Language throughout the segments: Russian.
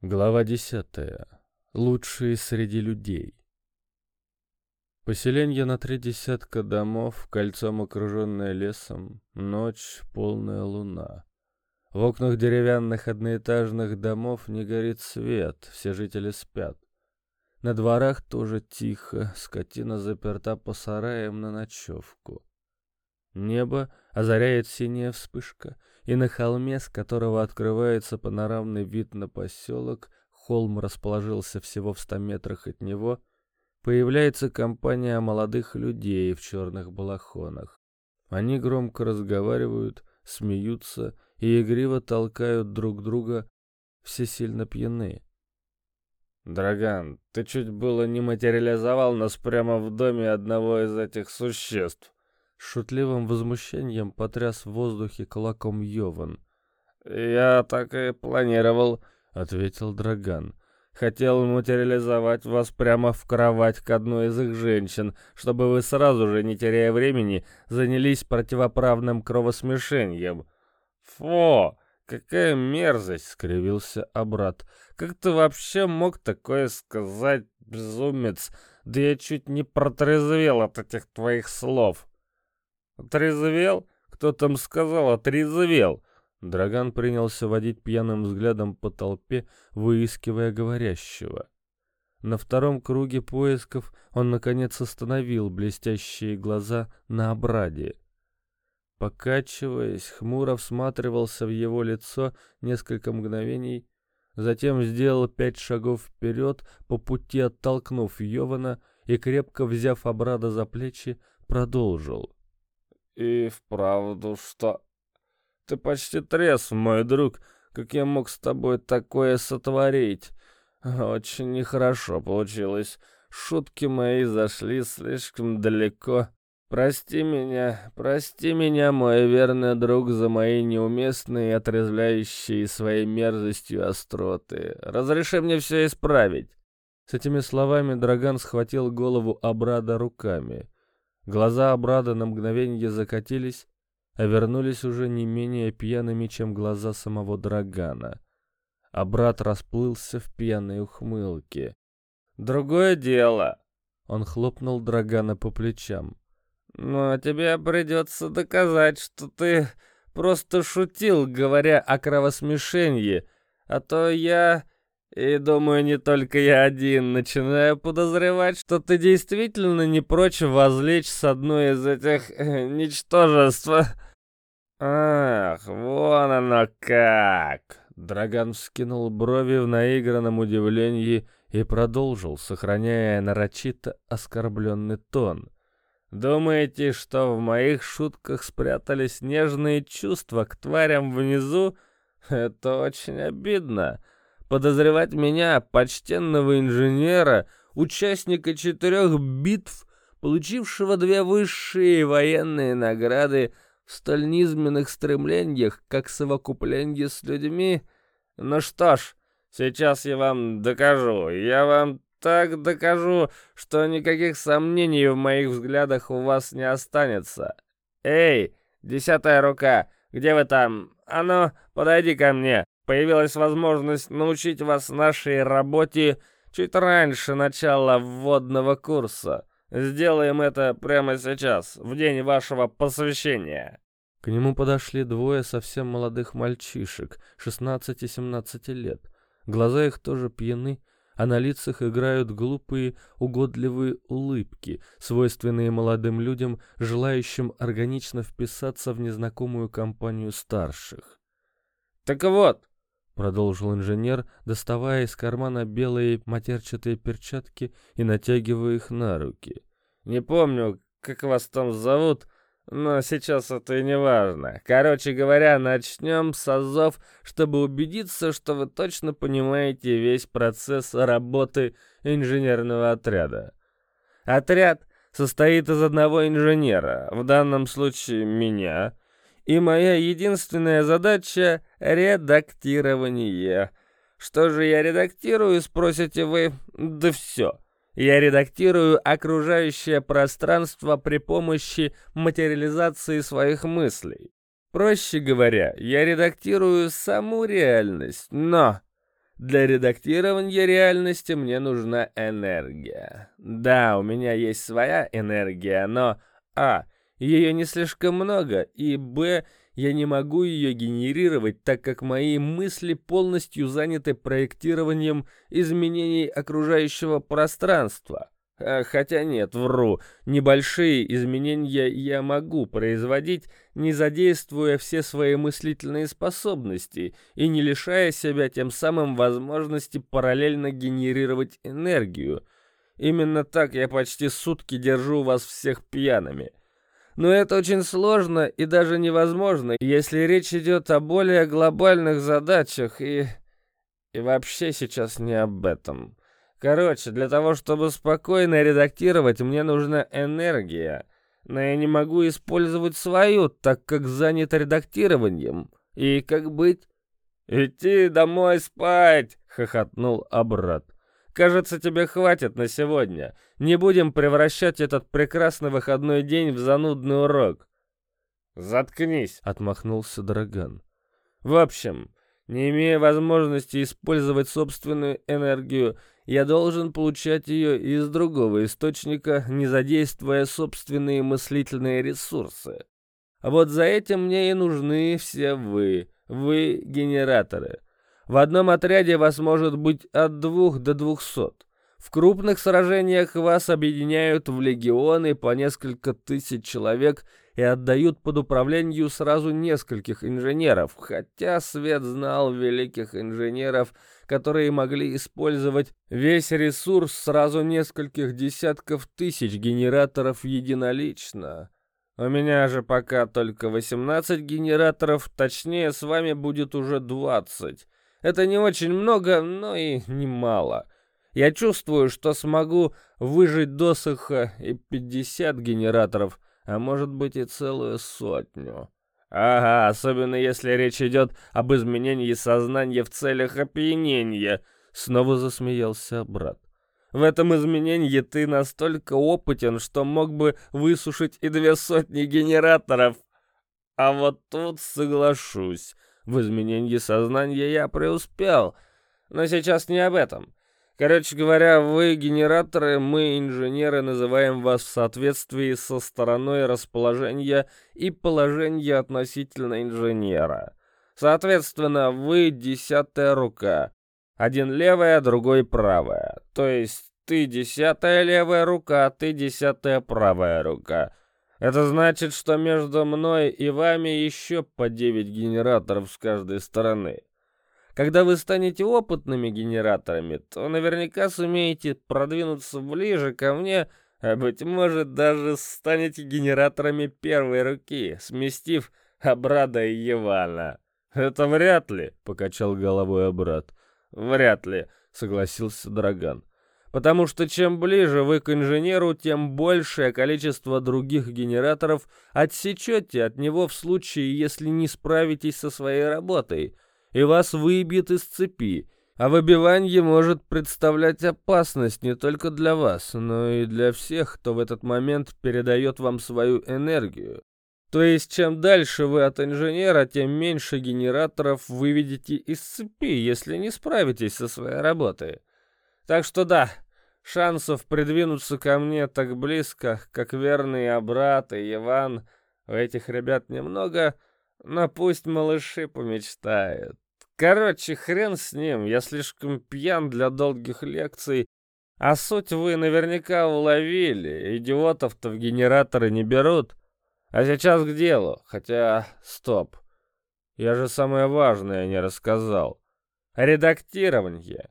Глава десятая. Лучшие среди людей. Поселение на три десятка домов, кольцом окруженное лесом, ночь, полная луна. В окнах деревянных одноэтажных домов не горит свет, все жители спят. На дворах тоже тихо, скотина заперта по сараям на ночевку. Небо озаряет синяя вспышка — и на холме, с которого открывается панорамный вид на поселок, холм расположился всего в ста метрах от него, появляется компания молодых людей в черных балахонах. Они громко разговаривают, смеются и игриво толкают друг друга, все сильно пьяны. «Драган, ты чуть было не материализовал нас прямо в доме одного из этих существ», шутливым возмущением потряс в воздухе кулаком Йован. «Я так и планировал», — ответил Драган. «Хотел материализовать вас прямо в кровать к одной из их женщин, чтобы вы сразу же, не теряя времени, занялись противоправным кровосмешением». «Фу! Какая мерзость!» — скривился Абрат. «Как ты вообще мог такое сказать, безумец? Да я чуть не протрезвел от этих твоих слов!» «Отрезвел? Кто там сказал, отрезвел?» Драган принялся водить пьяным взглядом по толпе, выискивая говорящего. На втором круге поисков он, наконец, остановил блестящие глаза на обраде. Покачиваясь, хмуро всматривался в его лицо несколько мгновений, затем сделал пять шагов вперед, по пути оттолкнув Йована и, крепко взяв обрада за плечи, продолжил. «И вправду что? Ты почти трезв, мой друг. Как я мог с тобой такое сотворить? Очень нехорошо получилось. Шутки мои зашли слишком далеко. Прости меня, прости меня, мой верный друг, за мои неуместные, отрезвляющие своей мерзостью остроты. Разреши мне все исправить». С этими словами Драган схватил голову Абрада руками. Глаза Абрада на мгновение закатились, а вернулись уже не менее пьяными, чем глаза самого Драгана. А брат расплылся в пьяной ухмылке. «Другое дело!» Он хлопнул Драгана по плечам. «Но тебе придется доказать, что ты просто шутил, говоря о кровосмешении, а то я и думаю, не только я один начинаю подозревать, что ты действительно не прочь возлечь с одной из этих э, ничтожеств. Ах, вон оно как! Драган вскинул брови в наигранном удивлении и продолжил, сохраняя нарочито оскорбленный тон. «Думаете, что в моих шутках спрятались нежные чувства к тварям внизу? Это очень обидно подозревать меня, почтенного инженера, участника четырех битв, получившего две высшие военные награды в столь низменных стремлениях, как совокупление с людьми. Ну что ж, сейчас я вам докажу, я вам так докажу, что никаких сомнений в моих взглядах у вас не останется. Эй, десятая рука, где вы там? А ну, подойди ко мне появилась возможность научить вас нашей работе чуть раньше начала вводного курса. Сделаем это прямо сейчас, в день вашего посвящения». К нему подошли двое совсем молодых мальчишек, 16-17 лет. Глаза их тоже пьяны, а на лицах играют глупые, угодливые улыбки, свойственные молодым людям, желающим органично вписаться в незнакомую компанию старших. «Так вот, продолжил инженер, доставая из кармана белые матерчатые перчатки и натягивая их на руки. «Не помню, как вас там зовут, но сейчас это и не важно. Короче говоря, начнем с азов, чтобы убедиться, что вы точно понимаете весь процесс работы инженерного отряда. Отряд состоит из одного инженера, в данном случае меня, и моя единственная задача — редактирование. Что же я редактирую, спросите вы? Да все. Я редактирую окружающее пространство при помощи материализации своих мыслей. Проще говоря, я редактирую саму реальность, но Для редактирования реальности мне нужна энергия. Да, у меня есть своя энергия, но а. Ее не слишком много, и б. Я не могу ее генерировать, так как мои мысли полностью заняты проектированием изменений окружающего пространства. А, хотя нет, вру. Небольшие изменения я могу производить, не задействуя все свои мыслительные способности и не лишая себя тем самым возможности параллельно генерировать энергию. Именно так я почти сутки держу вас всех пьяными. Но это очень сложно и даже невозможно, если речь идет о более глобальных задачах и... И вообще сейчас не об этом. Короче, для того, чтобы спокойно редактировать, мне нужна энергия. Но я не могу использовать свою, так как занят редактированием. И как быть? «Идти домой спать!» — хохотнул Абрат. Кажется, тебе хватит на сегодня. Не будем превращать этот прекрасный выходной день в занудный урок. Заткнись, отмахнулся Драган. В общем, не имея возможности использовать собственную энергию, я должен получать ее из другого источника, не задействуя собственные мыслительные ресурсы. А вот за этим мне и нужны все вы, вы генераторы. В одном отряде вас может быть от двух до двухсот. В крупных сражениях вас объединяют в легионы по несколько тысяч человек и отдают под управлению сразу нескольких инженеров, хотя Свет знал великих инженеров, которые могли использовать весь ресурс сразу нескольких десятков тысяч генераторов единолично. У меня же пока только 18 генераторов, точнее с вами будет уже 20. Это не очень много, но и немало. Я чувствую, что смогу выжить досыха и 50 генераторов, а может быть и целую сотню. Ага, особенно если речь идет об изменении сознания в целях опьянения. Снова засмеялся брат. В этом изменении ты настолько опытен, что мог бы высушить и две сотни генераторов. А вот тут соглашусь. В изменении сознания я преуспел, но сейчас не об этом. Короче говоря, вы генераторы, мы инженеры называем вас в соответствии со стороной расположения и положения относительно инженера. Соответственно, вы десятая рука. Один левая, другой правая. То есть ты десятая левая рука, ты десятая правая рука. Это значит, что между мной и вами еще по 9 генераторов с каждой стороны. Когда вы станете опытными генераторами, то наверняка сумеете продвинуться ближе ко мне, а быть может даже станете генераторами первой руки, сместив Абрада и Евана. «Это вряд ли», — покачал головой Абрад. «Вряд ли», — согласился Драган потому что чем ближе вы к инженеру, тем большее количество других генераторов отсечете от него в случае, если не справитесь со своей работой, и вас выбьет из цепи, а выбивание может представлять опасность не только для вас, но и для всех, кто в этот момент передает вам свою энергию. То есть, чем дальше вы от инженера, тем меньше генераторов выведете из цепи, если не справитесь со своей работой. Так что да, шансов придвинуться ко мне так близко, как верные брат и Иван, у этих ребят немного, но пусть малыши помечтают. Короче, хрен с ним, я слишком пьян для долгих лекций, а суть вы наверняка уловили, идиотов-то в генераторы не берут. А сейчас к делу, хотя, стоп, я же самое важное не рассказал. Редактирование.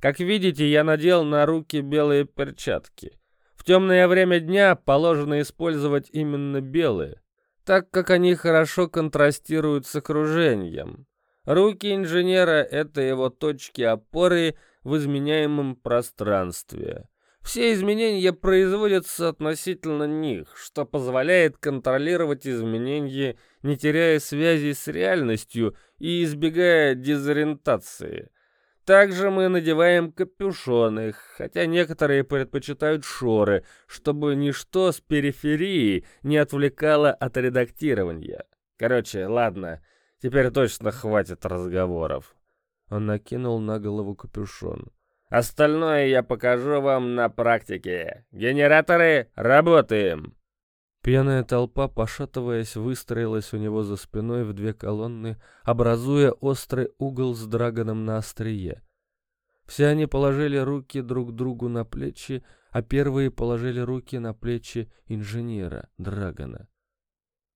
Как видите, я надел на руки белые перчатки. В темное время дня положено использовать именно белые, так как они хорошо контрастируют с окружением. Руки инженера — это его точки опоры в изменяемом пространстве. Все изменения производятся относительно них, что позволяет контролировать изменения, не теряя связи с реальностью и избегая дезориентации — также мы надеваем капюшоны, хотя некоторые предпочитают шоры, чтобы ничто с периферии не отвлекало от редактирования. Короче, ладно, теперь точно хватит разговоров. Он накинул на голову капюшон. «Остальное я покажу вам на практике. Генераторы, работаем!» Пьяная толпа, пошатываясь, выстроилась у него за спиной в две колонны, образуя острый угол с драгоном на острие. Все они положили руки друг другу на плечи, а первые положили руки на плечи инженера, Драгона.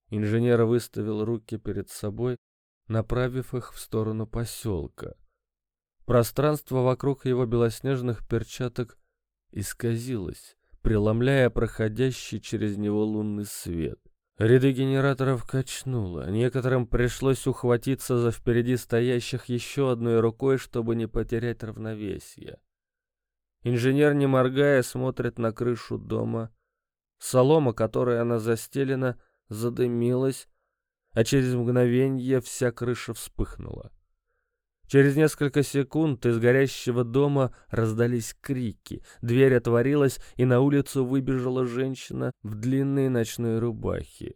Инженер выставил руки перед собой, направив их в сторону поселка. Пространство вокруг его белоснежных перчаток исказилось, преломляя проходящий через него лунный свет. Ряды генераторов качнуло. Некоторым пришлось ухватиться за впереди стоящих еще одной рукой, чтобы не потерять равновесие. Инженер, не моргая, смотрит на крышу дома. Солома, которой она застелена, задымилась, а через мгновение вся крыша вспыхнула. Через несколько секунд из горящего дома раздались крики, дверь отворилась, и на улицу выбежала женщина в длинной ночной рубахе.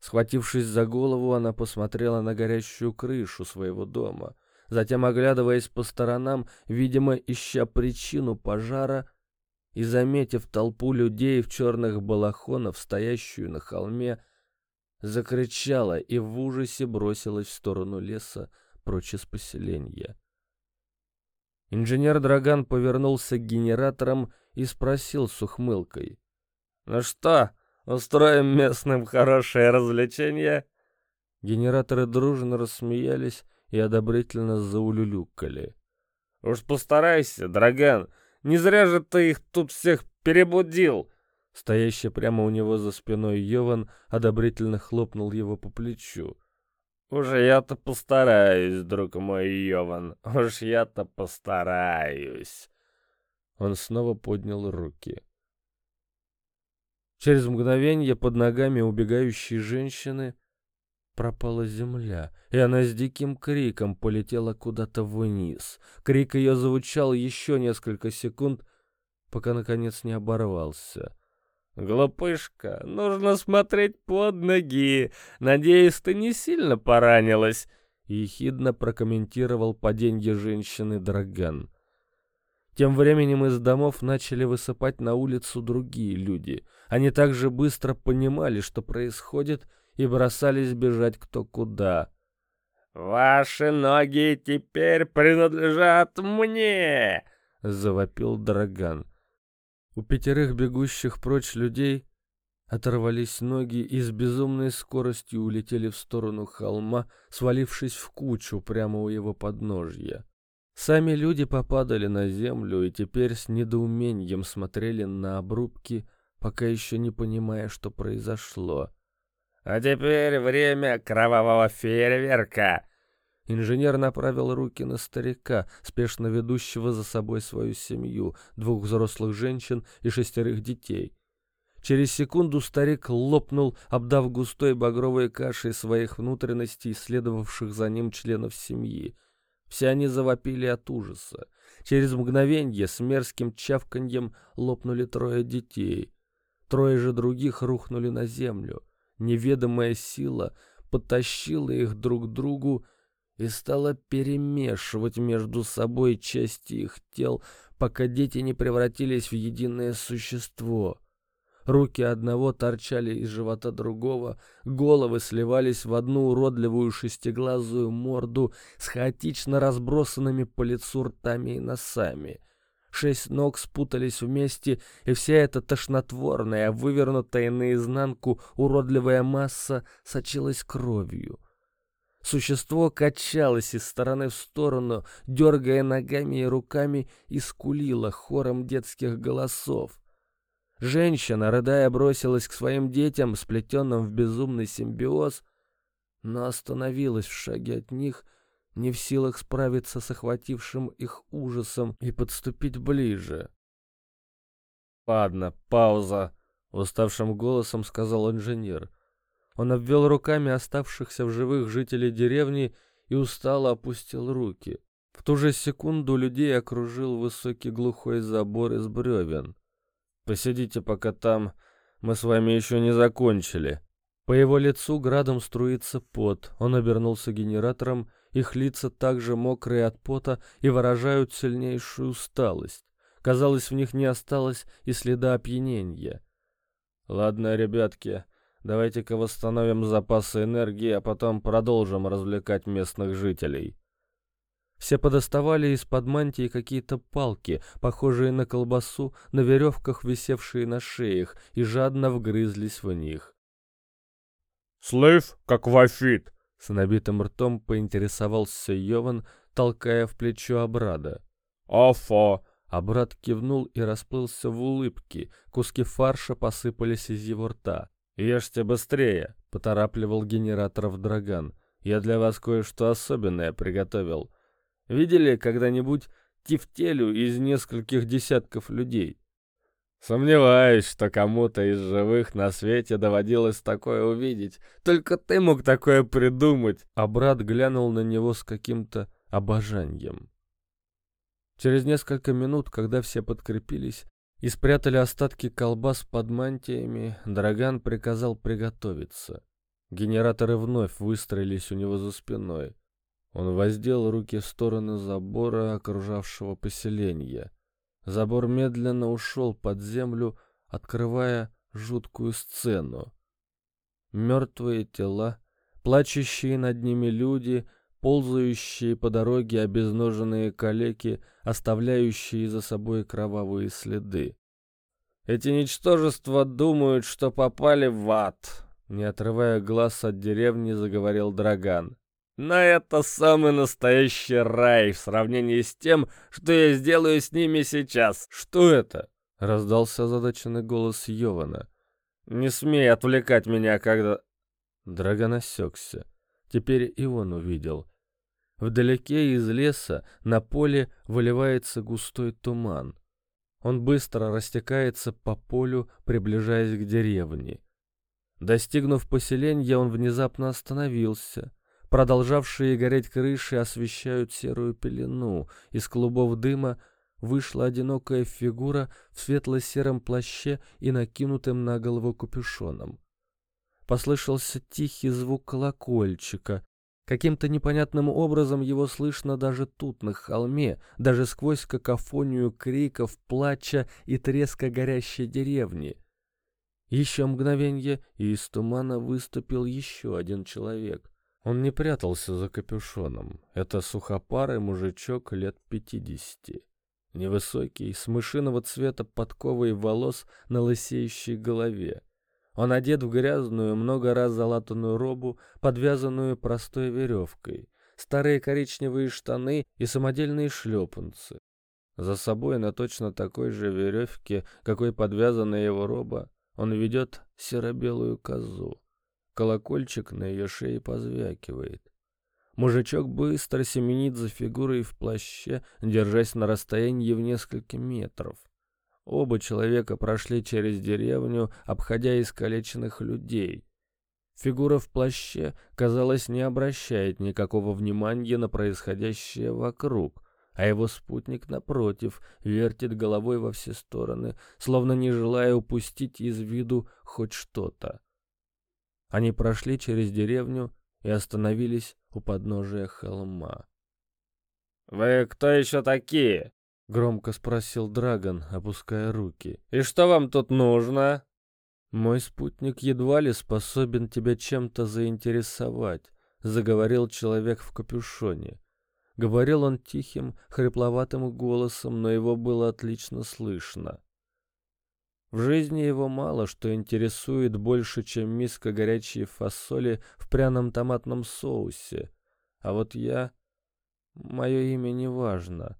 Схватившись за голову, она посмотрела на горящую крышу своего дома. Затем, оглядываясь по сторонам, видимо, ища причину пожара, и, заметив толпу людей в черных балахонах, стоящую на холме, закричала и в ужасе бросилась в сторону леса, прочь из поселения. Инженер Драган повернулся к генераторам и спросил с ухмылкой. «Ну что, устроим местным хорошее развлечение?» Генераторы дружно рассмеялись и одобрительно заулюлюкали. «Уж постарайся, Драган, не зря же ты их тут всех перебудил!» Стоящий прямо у него за спиной Йован одобрительно хлопнул его по плечу. «Уж я-то постараюсь, друг мой Йован, уж я-то постараюсь!» Он снова поднял руки. Через мгновение под ногами убегающей женщины пропала земля, и она с диким криком полетела куда-то вниз. Крик ее звучал еще несколько секунд, пока наконец не оборвался. «Глупышка, нужно смотреть под ноги. Надеюсь, ты не сильно поранилась», — ехидно прокомментировал паденье женщины Драган. Тем временем из домов начали высыпать на улицу другие люди. Они также быстро понимали, что происходит, и бросались бежать кто куда. «Ваши ноги теперь принадлежат мне!» — завопил Драган. У пятерых бегущих прочь людей оторвались ноги и с безумной скоростью улетели в сторону холма, свалившись в кучу прямо у его подножья. Сами люди попадали на землю и теперь с недоумением смотрели на обрубки, пока еще не понимая, что произошло. «А теперь время кровавого фейерверка!» Инженер направил руки на старика, спешно ведущего за собой свою семью, двух взрослых женщин и шестерых детей. Через секунду старик лопнул, обдав густой багровой кашей своих внутренностей, следовавших за ним членов семьи. Все они завопили от ужаса. Через мгновенье с мерзким чавканьем лопнули трое детей. Трое же других рухнули на землю. Неведомая сила потащила их друг к другу, и стала перемешивать между собой части их тел, пока дети не превратились в единое существо. Руки одного торчали из живота другого, головы сливались в одну уродливую шестиглазую морду с хаотично разбросанными по лицу ртами и носами. Шесть ног спутались вместе, и вся эта тошнотворная, вывернутая наизнанку уродливая масса сочилась кровью. Существо качалось из стороны в сторону, дергая ногами и руками, и скулило хором детских голосов. Женщина, рыдая, бросилась к своим детям, сплетенным в безумный симбиоз, но остановилась в шаге от них, не в силах справиться с охватившим их ужасом и подступить ближе. «Ладно, пауза», — уставшим голосом сказал инженер. Он обвел руками оставшихся в живых жителей деревни и устало опустил руки. В ту же секунду людей окружил высокий глухой забор из бревен. «Посидите пока там, мы с вами еще не закончили». По его лицу градом струится пот, он обернулся генератором Их лица также мокрые от пота и выражают сильнейшую усталость. Казалось, в них не осталось и следа опьянения. «Ладно, ребятки, давайте-ка восстановим запасы энергии, а потом продолжим развлекать местных жителей». Все подоставали из-под мантии какие-то палки, похожие на колбасу, на веревках, висевшие на шеях, и жадно вгрызлись в них. «Слыв, как вафит!» — с набитым ртом поинтересовался Йован, толкая в плечо Абрада. «Афа!» Абрад кивнул и расплылся в улыбке, куски фарша посыпались из его рта. «Ешьте быстрее!» — поторапливал генераторов Драган. «Я для вас кое-что особенное приготовил». Видели когда-нибудь тефтелю из нескольких десятков людей? Сомневаюсь, что кому-то из живых на свете доводилось такое увидеть. Только ты мог такое придумать. А брат глянул на него с каким-то обожанием. Через несколько минут, когда все подкрепились и спрятали остатки колбас под мантиями, Драган приказал приготовиться. Генераторы вновь выстроились у него за спиной. Он воздел руки в стороны забора, окружавшего поселение. Забор медленно ушел под землю, открывая жуткую сцену. Мертвые тела, плачущие над ними люди, ползающие по дороге обезноженные калеки, оставляющие за собой кровавые следы. «Эти ничтожества думают, что попали в ад», — не отрывая глаз от деревни, заговорил Драган. Но это самый настоящий рай в сравнении с тем, что я сделаю с ними сейчас. Что это? Раздался озадаченный голос Йована. Не смей отвлекать меня, когда... Драгон осекся. Теперь и он увидел. Вдалеке из леса на поле выливается густой туман. Он быстро растекается по полю, приближаясь к деревне. Достигнув поселения, он внезапно остановился — Продолжавшие гореть крыши освещают серую пелену. Из клубов дыма вышла одинокая фигура в светло-сером плаще и накинутым на голову капюшоном. Послышался тихий звук колокольчика. Каким-то непонятным образом его слышно даже тут, на холме, даже сквозь какофонию криков, плача и треска горящей деревни. Еще мгновенье, и из тумана выступил еще один человек. Он не прятался за капюшоном. Это сухопарый мужичок лет пятидесяти. Невысокий, с мышиного цвета подковой волос на лысеющей голове. Он одет в грязную, много раз залатанную робу, подвязанную простой веревкой, старые коричневые штаны и самодельные шлепанцы. За собой на точно такой же веревке, какой подвязана его роба, он ведет серо-белую козу. Колокольчик на ее шее позвякивает. Мужичок быстро семенит за фигурой в плаще, держась на расстоянии в несколько метров. Оба человека прошли через деревню, обходя искалеченных людей. Фигура в плаще, казалось, не обращает никакого внимания на происходящее вокруг, а его спутник, напротив, вертит головой во все стороны, словно не желая упустить из виду хоть что-то. Они прошли через деревню и остановились у подножия холма. «Вы кто еще такие?» — громко спросил Драгон, опуская руки. «И что вам тут нужно?» «Мой спутник едва ли способен тебя чем-то заинтересовать», — заговорил человек в капюшоне. Говорил он тихим, хрипловатым голосом, но его было отлично слышно. В жизни его мало что интересует больше, чем миска горячей фасоли в пряном томатном соусе. А вот я... Мое имя не важно.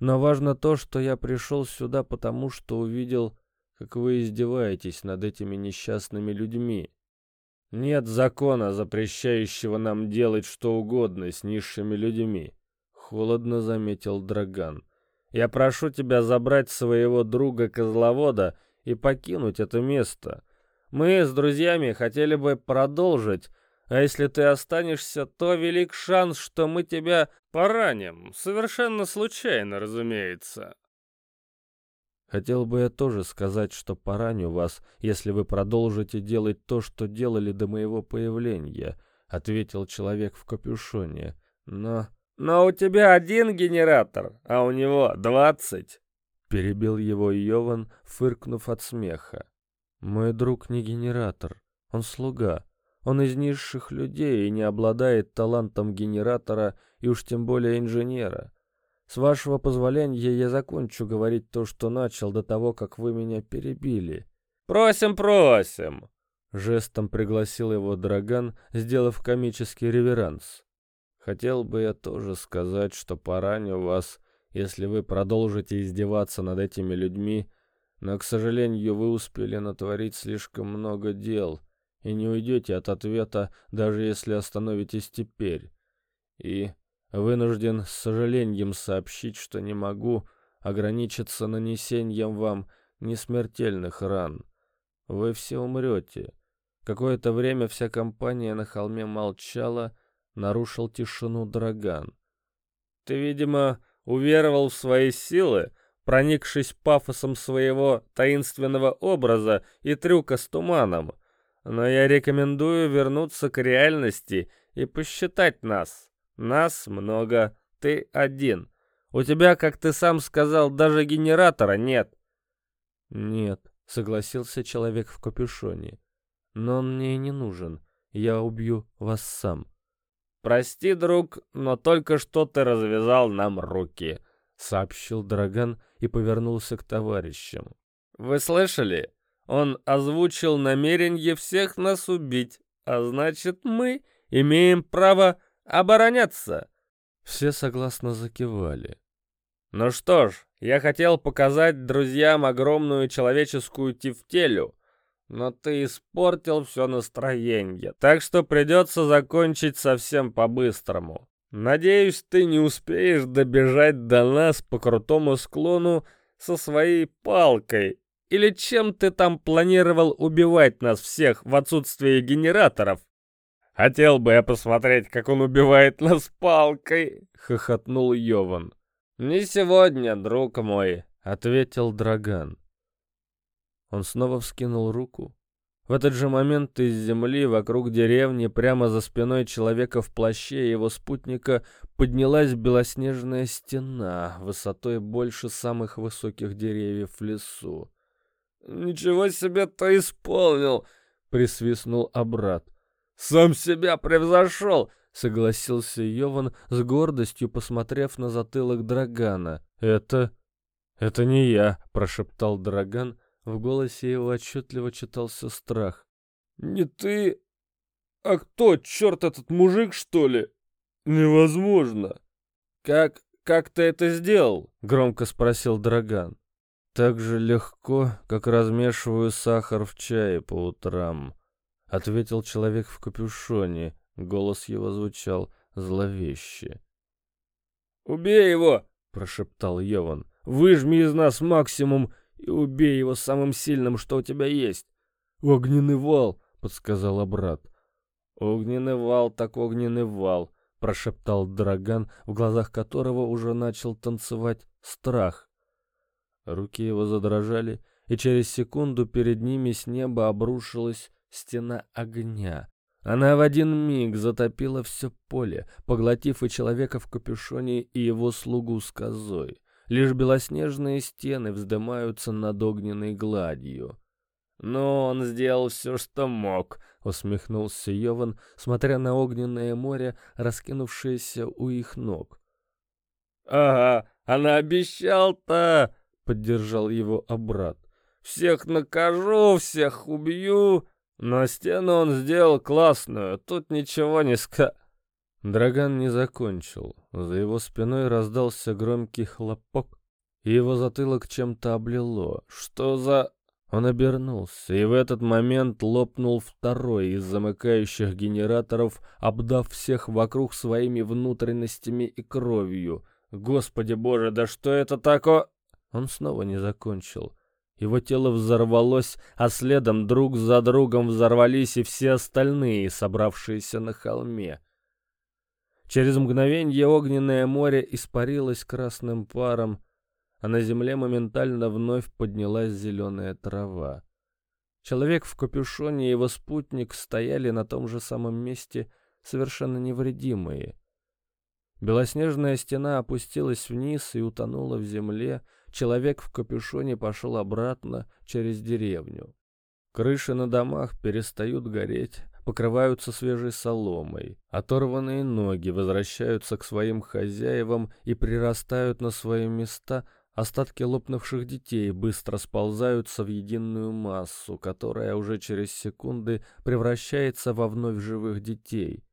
Но важно то, что я пришел сюда, потому что увидел, как вы издеваетесь над этими несчастными людьми. Нет закона, запрещающего нам делать что угодно с низшими людьми, — холодно заметил Драган. Я прошу тебя забрать своего друга-козловода и покинуть это место. Мы с друзьями хотели бы продолжить, а если ты останешься, то велик шанс, что мы тебя пораним. Совершенно случайно, разумеется. Хотел бы я тоже сказать, что пораню вас, если вы продолжите делать то, что делали до моего появления, ответил человек в капюшоне. Но... но у тебя один генератор, а у него двадцать. Перебил его Йован, фыркнув от смеха. Мой друг не генератор, он слуга. Он из низших людей и не обладает талантом генератора и уж тем более инженера. С вашего позволения я закончу говорить то, что начал до того, как вы меня перебили. Просим, просим. Жестом пригласил его Драган, сделав комический реверанс. Хотел бы я тоже сказать, что пораню вас, если вы продолжите издеваться над этими людьми, но, к сожалению, вы успели натворить слишком много дел и не уйдете от ответа, даже если остановитесь теперь. И вынужден с сожалением сообщить, что не могу ограничиться нанесением вам несмертельных ран. Вы все умрете. Какое-то время вся компания на холме молчала, нарушил тишину Драган. «Ты, видимо, уверовал в свои силы, проникшись пафосом своего таинственного образа и трюка с туманом. Но я рекомендую вернуться к реальности и посчитать нас. Нас много, ты один. У тебя, как ты сам сказал, даже генератора нет». «Нет», — согласился человек в капюшоне. Но он мне и не нужен. Я убью вас сам. Прости, друг, но только что ты развязал нам руки, сообщил Драган и повернулся к товарищам. Вы слышали? Он озвучил намерение всех нас убить, а значит, мы имеем право обороняться. Все согласно закивали. Ну что ж, я хотел показать друзьям огромную человеческую тефтелю, но ты испортил все настроение, так что придется закончить совсем по-быстрому. Надеюсь, ты не успеешь добежать до нас по крутому склону со своей палкой. Или чем ты там планировал убивать нас всех в отсутствие генераторов? Хотел бы я посмотреть, как он убивает нас палкой, хохотнул Йован. Не сегодня, друг мой, ответил Драган. Он снова вскинул руку. В этот же момент из земли вокруг деревни, прямо за спиной человека в плаще и его спутника, поднялась белоснежная стена, высотой больше самых высоких деревьев в лесу. «Ничего себе ты исполнил!» — присвистнул Абрат. «Сам себя превзошел!» — согласился Йован с гордостью, посмотрев на затылок Драгана. «Это... это не я!» — прошептал Драган, в голосе его отчетливо читался страх. «Не ты? А кто, черт, этот мужик, что ли? Невозможно!» «Как... как ты это сделал?» — громко спросил Драган. «Так же легко, как размешиваю сахар в чае по утрам», — ответил человек в капюшоне. Голос его звучал зловеще. «Убей его!» — прошептал Йован. «Выжми из нас максимум и убей его самым сильным, что у тебя есть. Огненный вал, подсказал брат. Огненный вал, так огненный вал, прошептал Драган, в глазах которого уже начал танцевать страх. Руки его задрожали, и через секунду перед ними с неба обрушилась стена огня. Она в один миг затопила все поле, поглотив и человека в капюшоне, и его слугу с козой. Лишь белоснежные стены вздымаются над огненной гладью. «Но он сделал все, что мог», — усмехнулся Йован, смотря на огненное море, раскинувшееся у их ног. «Ага, она обещал-то!» — поддержал его обрат. «Всех накажу, всех убью!» Но стену он сделал классную, тут ничего не ска... Драган не закончил. За его спиной раздался громкий хлопок, и его затылок чем-то облило. Что за... Он обернулся, и в этот момент лопнул второй из замыкающих генераторов, обдав всех вокруг своими внутренностями и кровью. Господи боже, да что это такое? Он снова не закончил. Его тело взорвалось, а следом друг за другом взорвались и все остальные, собравшиеся на холме. Через мгновение огненное море испарилось красным паром, а на земле моментально вновь поднялась зеленая трава. Человек в капюшоне и его спутник стояли на том же самом месте, совершенно невредимые. Белоснежная стена опустилась вниз и утонула в земле. Человек в капюшоне пошел обратно через деревню. Крыши на домах перестают гореть, покрываются свежей соломой. Оторванные ноги возвращаются к своим хозяевам и прирастают на свои места. Остатки лопнувших детей быстро сползаются в единую массу, которая уже через секунды превращается во вновь живых детей.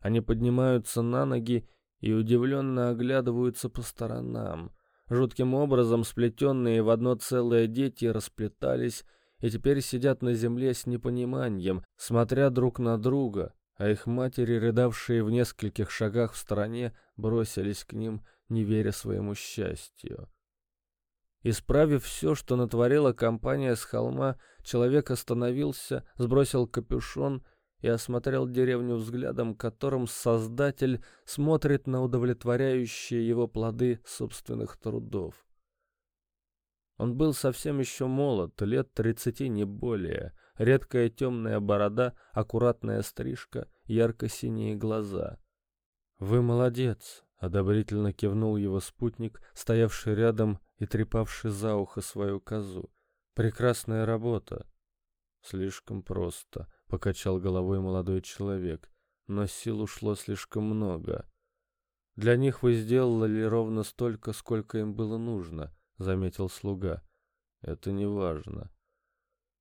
Они поднимаются на ноги и удивленно оглядываются по сторонам. Жутким образом сплетенные в одно целое дети расплетались и теперь сидят на земле с непониманием, смотря друг на друга, а их матери, рыдавшие в нескольких шагах в стороне, бросились к ним, не веря своему счастью. Исправив все, что натворила компания с холма, человек остановился, сбросил капюшон и осмотрел деревню взглядом, которым Создатель смотрит на удовлетворяющие его плоды собственных трудов. Он был совсем еще молод, лет тридцати не более, редкая темная борода, аккуратная стрижка, ярко-синие глаза. «Вы молодец!» — одобрительно кивнул его спутник, стоявший рядом и трепавший за ухо свою козу. «Прекрасная работа!» «Слишком просто», покачал головой молодой человек, но сил ушло слишком много. Для них вы сделали ровно столько, сколько им было нужно, заметил слуга. Это не важно.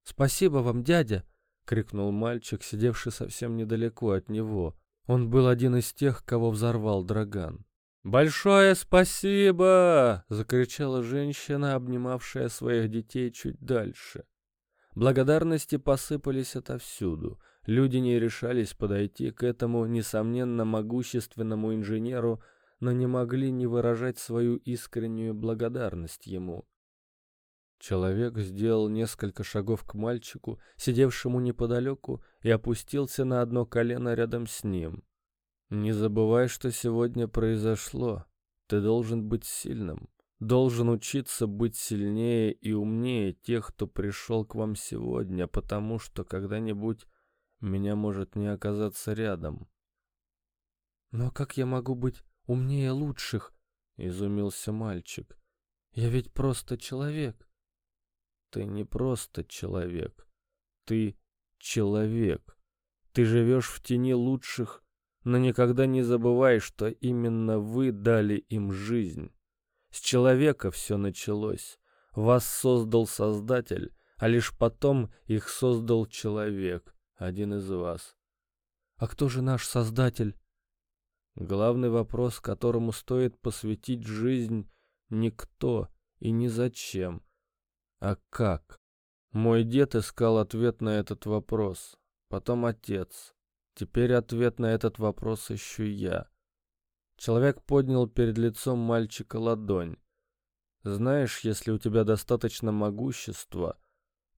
Спасибо вам, дядя, крикнул мальчик, сидевший совсем недалеко от него. Он был один из тех, кого взорвал Драган. «Большое спасибо!» — закричала женщина, обнимавшая своих детей чуть дальше. Благодарности посыпались отовсюду. Люди не решались подойти к этому, несомненно, могущественному инженеру, но не могли не выражать свою искреннюю благодарность ему. Человек сделал несколько шагов к мальчику, сидевшему неподалеку, и опустился на одно колено рядом с ним. «Не забывай, что сегодня произошло. Ты должен быть сильным должен учиться быть сильнее и умнее тех, кто пришел к вам сегодня, потому что когда-нибудь меня может не оказаться рядом. Но как я могу быть умнее лучших? изумился мальчик. Я ведь просто человек. Ты не просто человек. Ты человек. Ты живешь в тени лучших, но никогда не забывай, что именно вы дали им жизнь. С человека все началось. Вас создал Создатель, а лишь потом их создал человек, один из вас. А кто же наш Создатель? Главный вопрос, которому стоит посвятить жизнь, не кто и не зачем, а как. Мой дед искал ответ на этот вопрос, потом отец. Теперь ответ на этот вопрос ищу я. Человек поднял перед лицом мальчика ладонь. Знаешь, если у тебя достаточно могущества,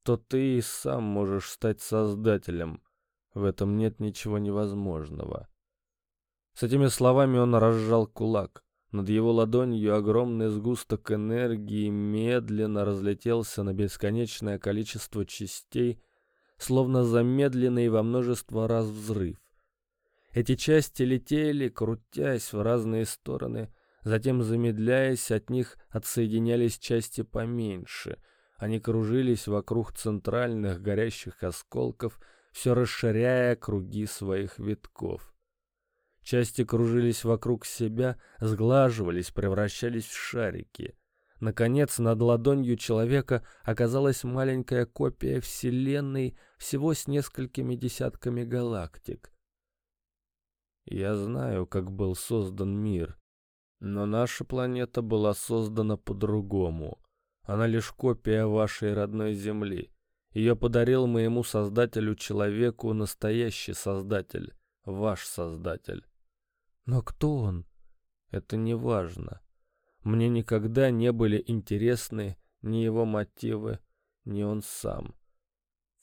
то ты и сам можешь стать создателем. В этом нет ничего невозможного. С этими словами он разжал кулак. Над его ладонью огромный сгусток энергии медленно разлетелся на бесконечное количество частей, словно замедленный во множество раз взрыв. Эти части летели, крутясь в разные стороны, затем, замедляясь, от них отсоединялись части поменьше. Они кружились вокруг центральных горящих осколков, все расширяя круги своих витков. Части кружились вокруг себя, сглаживались, превращались в шарики. Наконец, над ладонью человека оказалась маленькая копия Вселенной всего с несколькими десятками галактик. Я знаю, как был создан мир, но наша планета была создана по-другому. Она лишь копия вашей родной Земли. Ее подарил моему создателю-человеку настоящий создатель, ваш создатель. Но кто он? Это не важно. Мне никогда не были интересны ни его мотивы, ни он сам.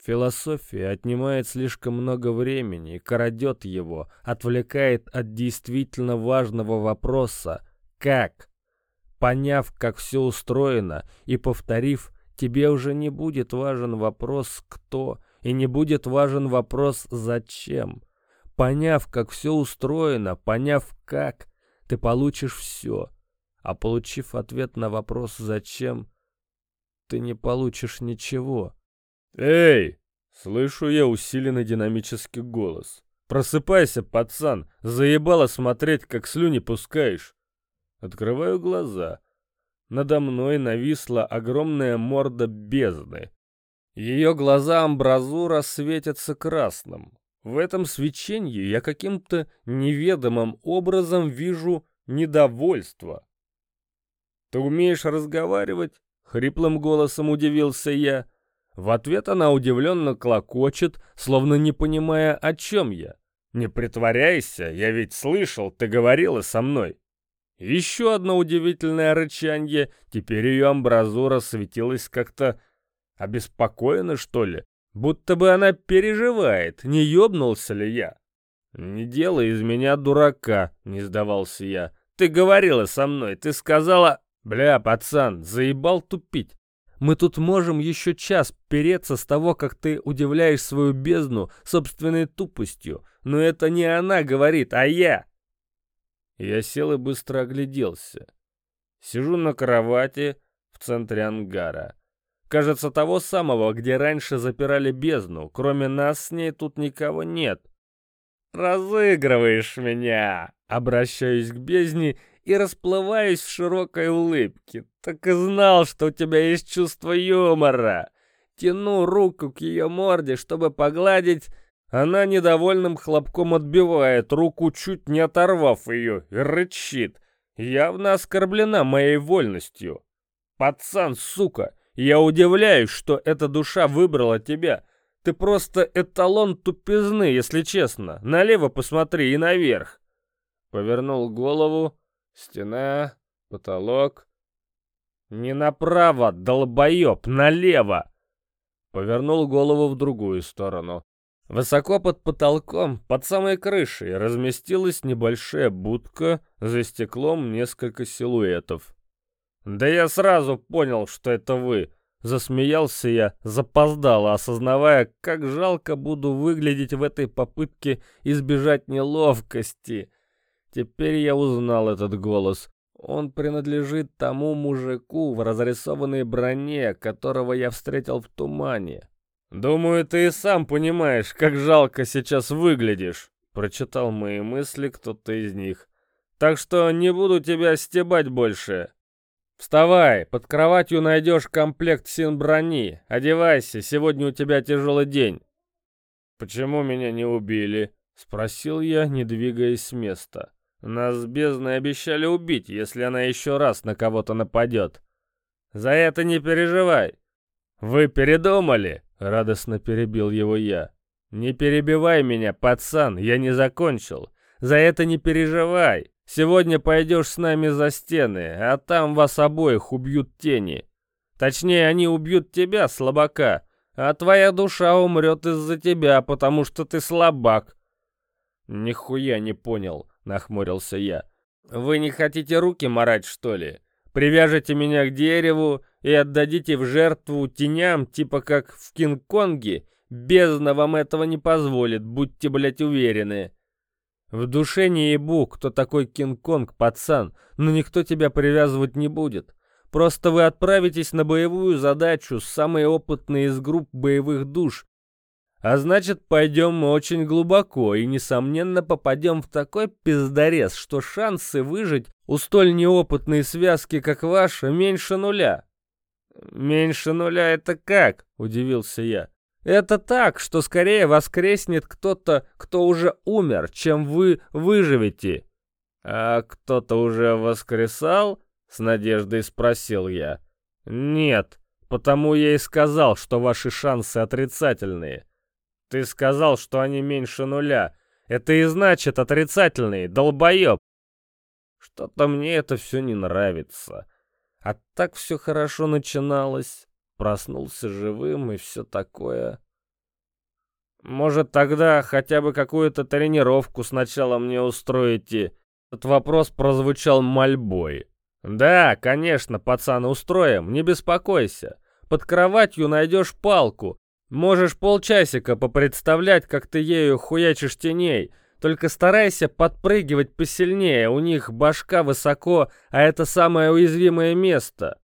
Философия отнимает слишком много времени, крадет его, отвлекает от действительно важного вопроса «как?». Поняв, как все устроено, и повторив, тебе уже не будет важен вопрос «кто?» и не будет важен вопрос «зачем?». Поняв, как все устроено, поняв, как, ты получишь все. А получив ответ на вопрос «зачем?», ты не получишь ничего. «Эй!» — слышу я усиленный динамический голос. «Просыпайся, пацан! Заебало смотреть, как слюни пускаешь!» Открываю глаза. Надо мной нависла огромная морда бездны. Ее глаза амбразура светятся красным. В этом свечении я каким-то неведомым образом вижу недовольство. «Ты умеешь разговаривать?» — хриплым голосом удивился я. В ответ она удивленно клокочет, словно не понимая, о чем я. «Не притворяйся, я ведь слышал, ты говорила со мной». Еще одно удивительное рычанье, теперь ее амбразура светилась как-то обеспокоена, что ли. Будто бы она переживает, не ёбнулся ли я. «Не делай из меня дурака», — не сдавался я. «Ты говорила со мной, ты сказала...» «Бля, пацан, заебал тупить. Мы тут можем еще час переться с того, как ты удивляешь свою бездну собственной тупостью. Но это не она говорит, а я!» Я сел и быстро огляделся. Сижу на кровати в центре ангара. Кажется, того самого, где раньше запирали бездну. Кроме нас с ней тут никого нет. «Разыгрываешь меня!» Обращаюсь к бездне и расплываюсь в широкой улыбке. Так и знал, что у тебя есть чувство юмора. Тяну руку к ее морде, чтобы погладить. Она недовольным хлопком отбивает руку, чуть не оторвав ее, и рычит. Явно оскорблена моей вольностью. «Пацан, сука!» Я удивляюсь, что эта душа выбрала тебя. Ты просто эталон тупизны, если честно. Налево посмотри и наверх. Повернул голову. Стена, потолок. Не направо, долбоеб, налево. Повернул голову в другую сторону. Высоко под потолком, под самой крышей, разместилась небольшая будка, за стеклом несколько силуэтов. «Да я сразу понял, что это вы!» Засмеялся я, запоздало, осознавая, как жалко буду выглядеть в этой попытке избежать неловкости. Теперь я узнал этот голос. Он принадлежит тому мужику в разрисованной броне, которого я встретил в тумане. «Думаю, ты и сам понимаешь, как жалко сейчас выглядишь», — прочитал мои мысли кто-то из них. «Так что не буду тебя стебать больше. «Вставай, под кроватью найдешь комплект син-брони. Одевайся, сегодня у тебя тяжелый день». «Почему меня не убили?» — спросил я, не двигаясь с места. «Нас с бездной обещали убить, если она еще раз на кого-то нападет. За это не переживай». «Вы передумали?» — радостно перебил его я. «Не перебивай меня, пацан, я не закончил. За это не переживай. Сегодня пойдешь с нами за стены, а там вас обоих убьют тени. Точнее, они убьют тебя, слабака, а твоя душа умрет из-за тебя, потому что ты слабак». «Нихуя не понял», — нахмурился я. «Вы не хотите руки марать, что ли? Привяжете меня к дереву и отдадите в жертву теням, типа как в Кинг-Конге? Бездна вам этого не позволит, будьте, блядь, уверены». В душе не ебу, кто такой Кинг-Конг, пацан, но никто тебя привязывать не будет. Просто вы отправитесь на боевую задачу с самой опытной из групп боевых душ. А значит, пойдем мы очень глубоко и, несомненно, попадем в такой пиздорез, что шансы выжить у столь неопытной связки, как ваша, меньше нуля. «Меньше нуля это как?» — удивился я. Это так, что скорее воскреснет кто-то, кто уже умер, чем вы выживете. А кто-то уже воскресал? С надеждой спросил я. Нет, потому я и сказал, что ваши шансы отрицательные. Ты сказал, что они меньше нуля. Это и значит отрицательные, долбоеб. Что-то мне это все не нравится. А так все хорошо начиналось проснулся живым и все такое. Может, тогда хотя бы какую-то тренировку сначала мне устроите? Этот вопрос прозвучал мольбой. Да, конечно, пацаны, устроим, не беспокойся. Под кроватью найдешь палку. Можешь полчасика попредставлять, как ты ею хуячишь теней. Только старайся подпрыгивать посильнее, у них башка высоко, а это самое уязвимое место.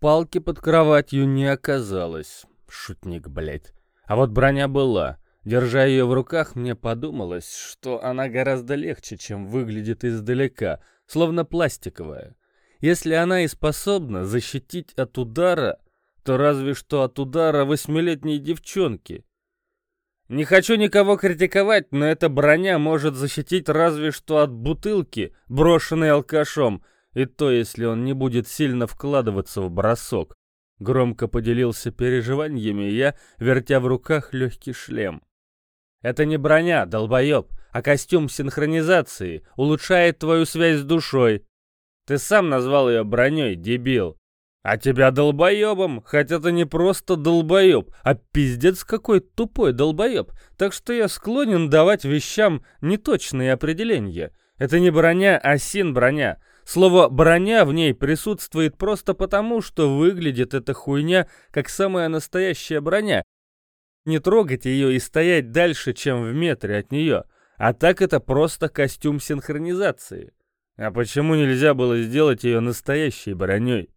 Палки под кроватью не оказалось. Шутник, блядь. А вот броня была. Держа ее в руках, мне подумалось, что она гораздо легче, чем выглядит издалека, словно пластиковая. Если она и способна защитить от удара, то разве что от удара восьмилетней девчонки. Не хочу никого критиковать, но эта броня может защитить разве что от бутылки, брошенной алкашом, и то, если он не будет сильно вкладываться в бросок. Громко поделился переживаниями я, вертя в руках легкий шлем. Это не броня, долбоеб, а костюм синхронизации, улучшает твою связь с душой. Ты сам назвал ее броней, дебил. А тебя долбоебом, хотя ты не просто долбоеб, а пиздец какой тупой долбоеб. Так что я склонен давать вещам неточные определения. Это не броня, а син-броня. Слово «броня» в ней присутствует просто потому, что выглядит эта хуйня как самая настоящая броня. Не трогать ее и стоять дальше, чем в метре от нее. А так это просто костюм синхронизации. А почему нельзя было сделать ее настоящей броней?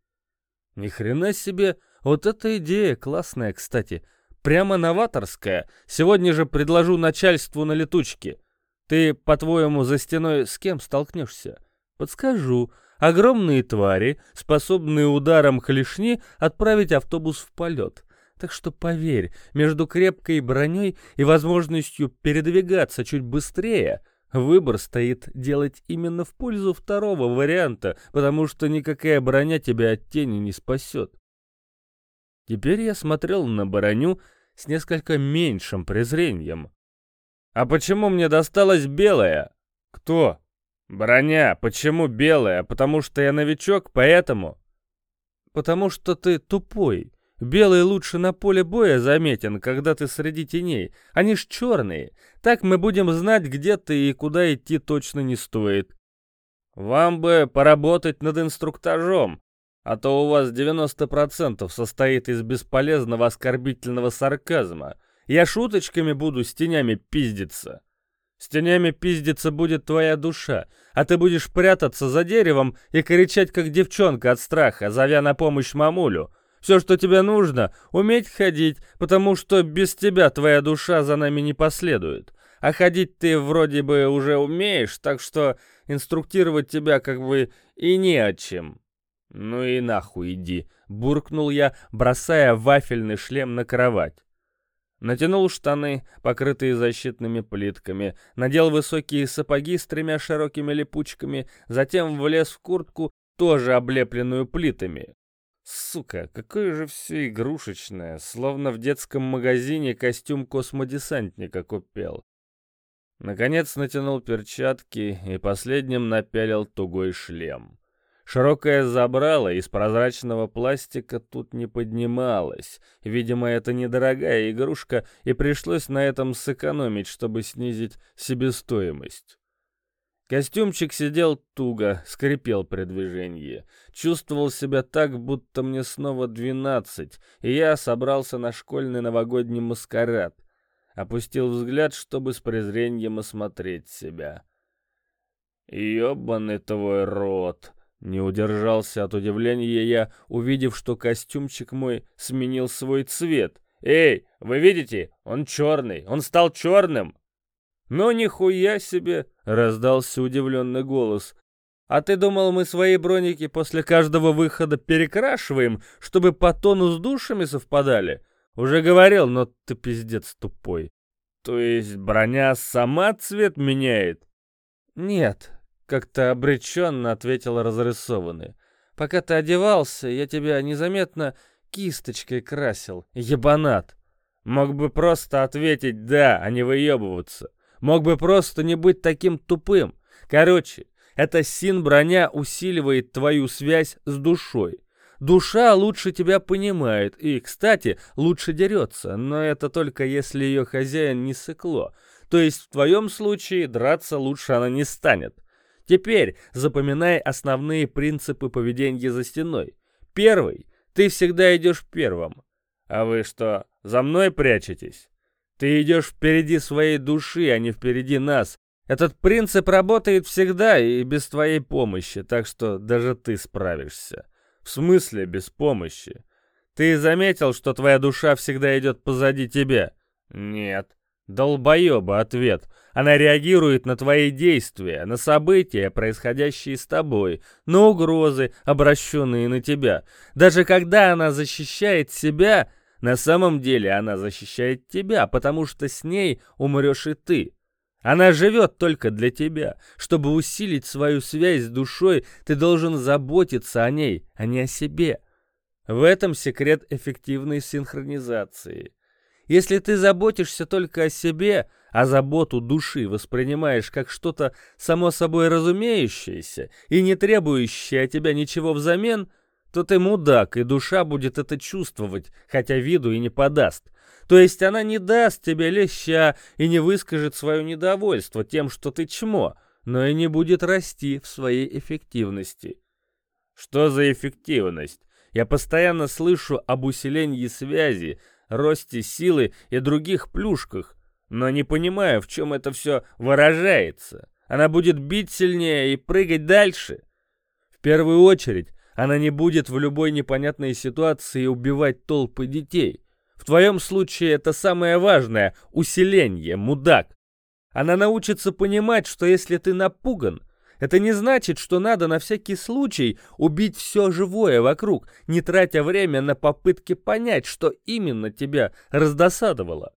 Ни хрена себе, вот эта идея классная, кстати. Прямо новаторская. Сегодня же предложу начальству на летучке. Ты, по-твоему, за стеной с кем столкнешься? Подскажу. Огромные твари, способные ударом клешни отправить автобус в полет. Так что поверь, между крепкой броней и возможностью передвигаться чуть быстрее — Выбор стоит делать именно в пользу второго варианта, потому что никакая броня тебя от тени не спасет. Теперь я смотрел на броню с несколько меньшим презрением. «А почему мне досталась белая?» «Кто?» «Броня. Почему белая? Потому что я новичок, поэтому?» «Потому что ты тупой. Белый лучше на поле боя заметен, когда ты среди теней. Они ж черные. Так мы будем знать, где ты и куда идти точно не стоит. Вам бы поработать над инструктажом, а то у вас 90% состоит из бесполезного оскорбительного сарказма. Я шуточками буду с тенями пиздиться. С тенями пиздиться будет твоя душа, а ты будешь прятаться за деревом и кричать, как девчонка от страха, зовя на помощь мамулю. Все, что тебе нужно, уметь ходить, потому что без тебя твоя душа за нами не последует. А ходить ты вроде бы уже умеешь, так что инструктировать тебя как бы и не о чем. Ну и нахуй иди, буркнул я, бросая вафельный шлем на кровать. Натянул штаны, покрытые защитными плитками, надел высокие сапоги с тремя широкими липучками, затем влез в куртку, тоже облепленную плитами. Сука, какое же все игрушечное, словно в детском магазине костюм космодесантника купил. Наконец натянул перчатки и последним напялил тугой шлем. Широкое забрало из прозрачного пластика тут не поднималось. Видимо, это недорогая игрушка, и пришлось на этом сэкономить, чтобы снизить себестоимость. Костюмчик сидел туго, скрипел при движении. Чувствовал себя так, будто мне снова двенадцать, и я собрался на школьный новогодний маскарад. Опустил взгляд, чтобы с презрением осмотреть себя. «Ёбаный твой рот!» Не удержался от удивления я, увидев, что костюмчик мой сменил свой цвет. «Эй, вы видите? Он черный! Он стал черным!» «Ну нихуя себе!» — раздался удивленный голос. «А ты думал, мы свои броники после каждого выхода перекрашиваем, чтобы по тону с душами совпадали? Уже говорил, но ты пиздец тупой. То есть броня сама цвет меняет?» «Нет», — как-то обреченно ответил разрисованный. «Пока ты одевался, я тебя незаметно кисточкой красил, ебанат. Мог бы просто ответить «да», а не выебываться». Мог бы просто не быть таким тупым. Короче, эта син-броня усиливает твою связь с душой. Душа лучше тебя понимает и, кстати, лучше дерется, но это только если ее хозяин не сыкло. То есть в твоем случае драться лучше она не станет. Теперь запоминай основные принципы поведения за стеной. Первый. Ты всегда идешь первым. А вы что, за мной прячетесь? Ты идешь впереди своей души, а не впереди нас. Этот принцип работает всегда и без твоей помощи, так что даже ты справишься. В смысле без помощи? Ты заметил, что твоя душа всегда идет позади тебя? Нет. Долбоеба ответ. Она реагирует на твои действия, на события, происходящие с тобой, на угрозы, обращенные на тебя. Даже когда она защищает себя, на самом деле она защищает тебя, потому что с ней умрешь и ты. Она живет только для тебя. Чтобы усилить свою связь с душой, ты должен заботиться о ней, а не о себе. В этом секрет эффективной синхронизации. Если ты заботишься только о себе, а заботу души воспринимаешь как что-то само собой разумеющееся и не требующее от тебя ничего взамен, то ты мудак, и душа будет это чувствовать, хотя виду и не подаст. То есть она не даст тебе леща и не выскажет свое недовольство тем, что ты чмо, но и не будет расти в своей эффективности. Что за эффективность? Я постоянно слышу об усилении связи, росте силы и других плюшках, но не понимаю, в чем это все выражается. Она будет бить сильнее и прыгать дальше. В первую очередь, она не будет в любой непонятной ситуации убивать толпы детей. В твоем случае это самое важное — усиление, мудак. Она научится понимать, что если ты напуган, это не значит, что надо на всякий случай убить все живое вокруг, не тратя время на попытки понять, что именно тебя раздосадовало.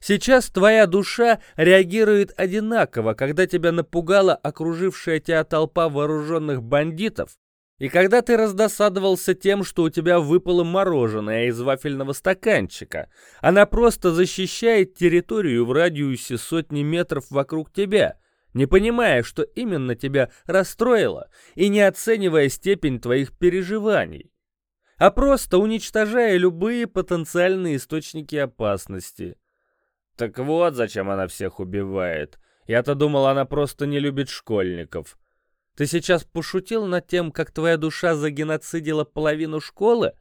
Сейчас твоя душа реагирует одинаково, когда тебя напугала окружившая тебя толпа вооруженных бандитов, и когда ты раздосадовался тем, что у тебя выпало мороженое из вафельного стаканчика. Она просто защищает территорию в радиусе сотни метров вокруг тебя — не понимая, что именно тебя расстроило, и не оценивая степень твоих переживаний, а просто уничтожая любые потенциальные источники опасности. Так вот, зачем она всех убивает. Я-то думал, она просто не любит школьников. Ты сейчас пошутил над тем, как твоя душа загеноцидила половину школы?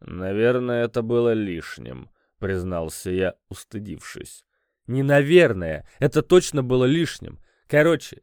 Наверное, это было лишним, признался я, устыдившись. Не наверное, это точно было лишним. Короче,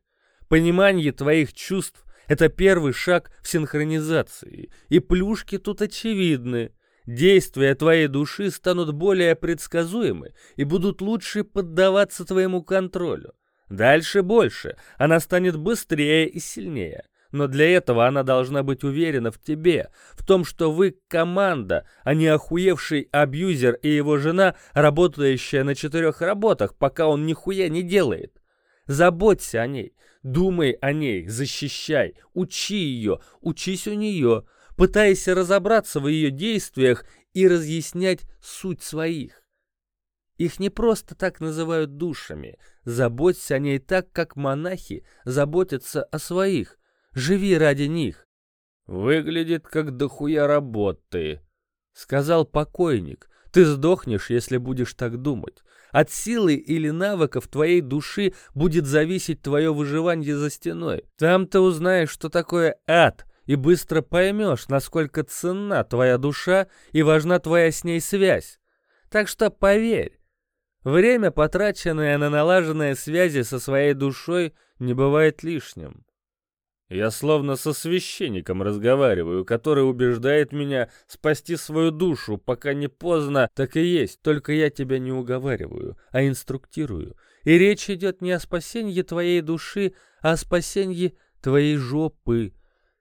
понимание твоих чувств — это первый шаг в синхронизации, и плюшки тут очевидны. Действия твоей души станут более предсказуемы и будут лучше поддаваться твоему контролю. Дальше больше, она станет быстрее и сильнее. Но для этого она должна быть уверена в тебе, в том, что вы команда, а не охуевший абьюзер и его жена, работающая на четырех работах, пока он нихуя не делает. Заботься о ней, думай о ней, защищай, учи ее, учись у нее, пытайся разобраться в ее действиях и разъяснять суть своих. Их не просто так называют душами. Заботься о ней так, как монахи заботятся о своих. Живи ради них. Выглядит как дохуя работы, сказал покойник. Ты сдохнешь, если будешь так думать. От силы или навыков твоей души будет зависеть твое выживание за стеной. Там ты узнаешь, что такое ад, и быстро поймешь, насколько ценна твоя душа и важна твоя с ней связь. Так что поверь, время, потраченное на налаженные связи со своей душой, не бывает лишним. Я словно со священником разговариваю, который убеждает меня спасти свою душу, пока не поздно, так и есть, только я тебя не уговариваю, а инструктирую. И речь идет не о спасении твоей души, а о спасении твоей жопы.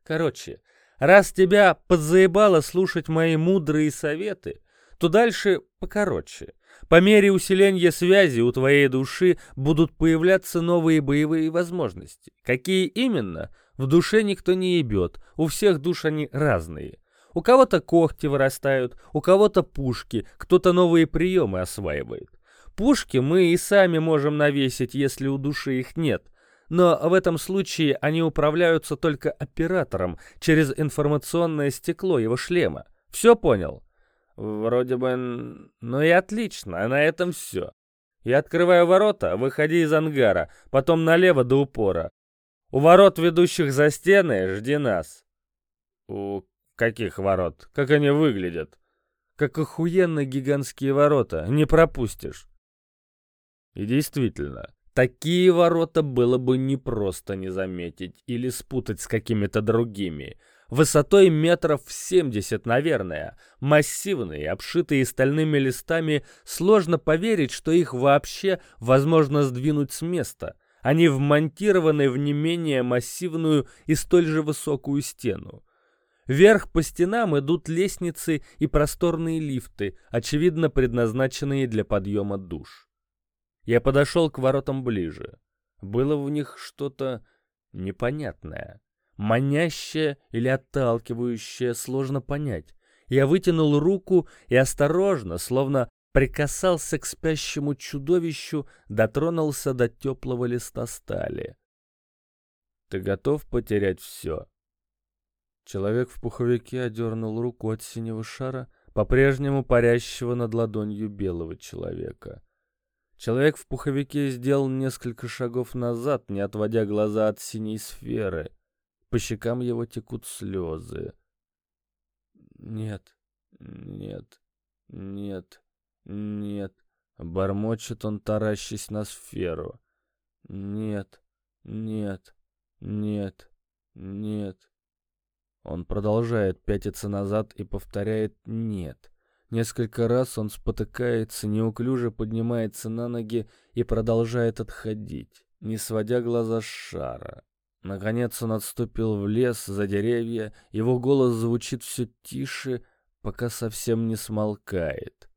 Короче, раз тебя подзаебало слушать мои мудрые советы, то дальше покороче. По мере усиления связи у твоей души будут появляться новые боевые возможности. Какие именно — в душе никто не ебет, у всех душ они разные. У кого-то когти вырастают, у кого-то пушки, кто-то новые приемы осваивает. Пушки мы и сами можем навесить, если у души их нет. Но в этом случае они управляются только оператором через информационное стекло его шлема. Все понял? Вроде бы... Ну и отлично, а на этом все. Я открываю ворота, выходи из ангара, потом налево до упора. У ворот, ведущих за стены, жди нас. У каких ворот? Как они выглядят? Как охуенно гигантские ворота, не пропустишь. И действительно, такие ворота было бы непросто не заметить или спутать с какими-то другими. Высотой метров семьдесят, наверное. Массивные, обшитые стальными листами, сложно поверить, что их вообще возможно сдвинуть с места. Они вмонтированы в не менее массивную и столь же высокую стену. Вверх по стенам идут лестницы и просторные лифты, очевидно предназначенные для подъема душ. Я подошел к воротам ближе. Было в них что-то непонятное. Манящее или отталкивающее, сложно понять. Я вытянул руку и осторожно, словно прикасался к спящему чудовищу, дотронулся до теплого листа стали. «Ты готов потерять все?» Человек в пуховике одернул руку от синего шара, по-прежнему парящего над ладонью белого человека. Человек в пуховике сделал несколько шагов назад, не отводя глаза от синей сферы. По щекам его текут слезы. «Нет, нет, нет, нет», — бормочет он, таращись на сферу. «Нет, нет, нет, нет». Он продолжает пятиться назад и повторяет «нет». Несколько раз он спотыкается, неуклюже поднимается на ноги и продолжает отходить, не сводя глаза с шара. Наконец он отступил в лес за деревья, его голос звучит все тише, пока совсем не смолкает.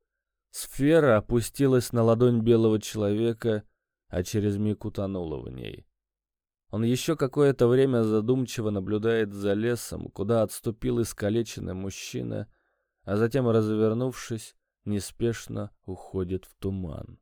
Сфера опустилась на ладонь белого человека, а через миг утонула в ней. Он еще какое-то время задумчиво наблюдает за лесом, куда отступил искалеченный мужчина, а затем, развернувшись, неспешно уходит в туман.